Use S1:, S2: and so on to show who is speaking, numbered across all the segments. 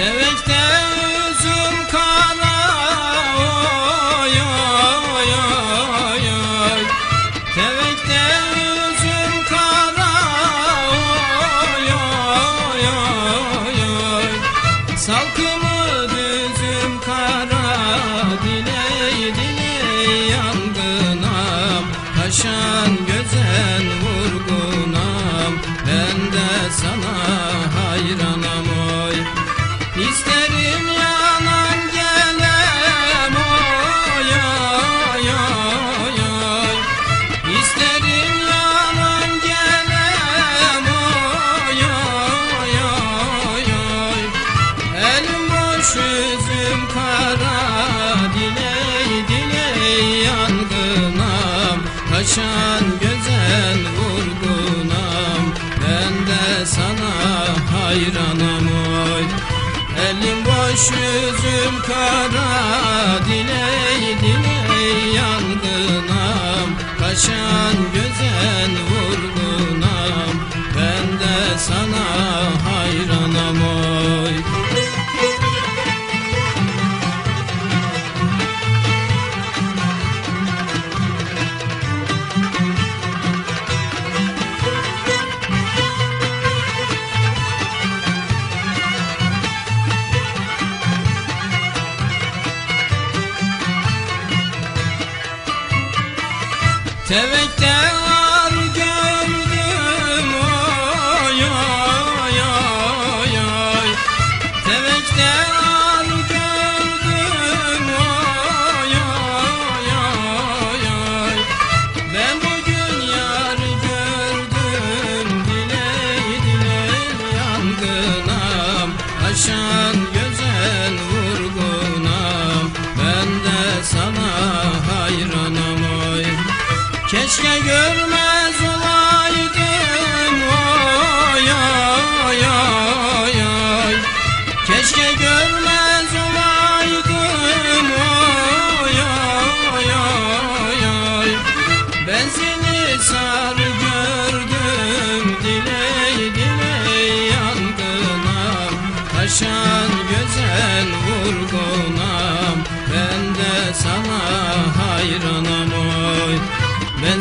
S1: Teveşte üzüm kana oy oy oy oy Teveşte üzüm kana oy oy oy oy Salkımı düzüm kara diley diley yangınam. Taşan gözen vurgunam. Ben sana hayranam. Yüzüm kara Diley diley yangınam. Kaşan gözen vurgunam. Ben de sana hayranam oy. Elim boş yüzüm kara diley Tevekte var gördüm oy oy oy oy gördüm oy oy oy Ben bugün yar gördüm diley diley yangınam Aşan gözen Keşke görmez olaydım. Oy oy oy oy Keşke görmez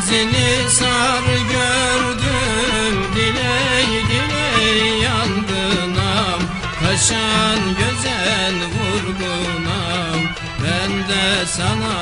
S1: seni sar gördüm diley diley yangınam Kaşan gözen vurgunam Ben de sana